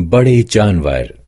बड़े जानवर।